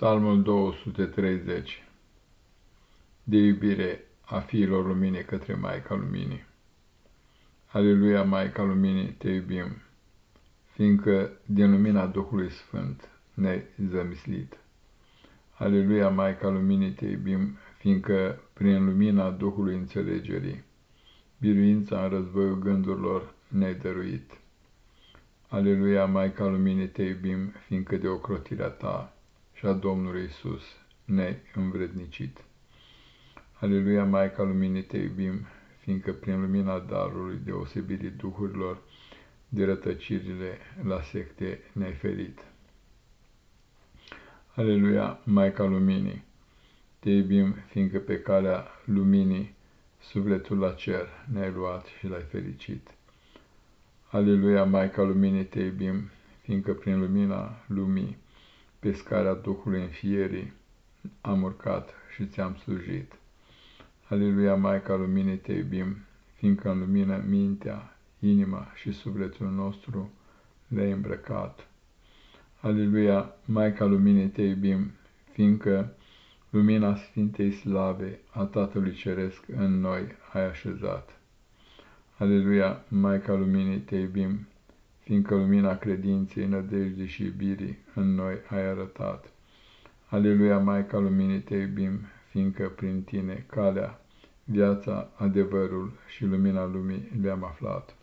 Psalmul 230 De iubire a fiilor luminii către Maica Luminii. Aleluia, Maica Luminii, te iubim, fiindcă din lumina Duhului Sfânt ne-ai zămislit. Aleluia, Maica Luminii, te iubim, fiindcă prin lumina Duhului Înțelegerii, biruința în războiul gândurilor ne-ai dăruit. Aleluia, Maica Luminii, te iubim, fiindcă de ocrotirea ta, și a Domnului Isus ne învrednicit. Aleluia, Maica Luminii, te iubim, fiindcă prin lumina darului deosebirii duhurilor de rătăcirile la secte ne-ai ferit. Aleluia, Maica Luminii, te iubim, fiindcă pe calea luminii sufletul la cer ne-ai luat și l-ai fericit. Aleluia, Maica Luminii, te iubim, fiindcă prin lumina lumii pe scara Duhului înfierii am urcat și ți-am slujit. Aleluia, Maica Luminii, te iubim, fiindcă în lumină mintea, inima și sufletul nostru le-ai îmbrăcat. Aleluia, Maica Luminii, te iubim, fiindcă lumina Sfintei Slave a Tatălui Ceresc în noi ai așezat. Aleluia, Maica Luminii, te iubim, fiindcă lumina credinței, nădejdii și iubirii în noi ai arătat. Aleluia, Maica Luminii, te iubim, fiindcă prin tine calea, viața, adevărul și lumina lumii le-am aflat.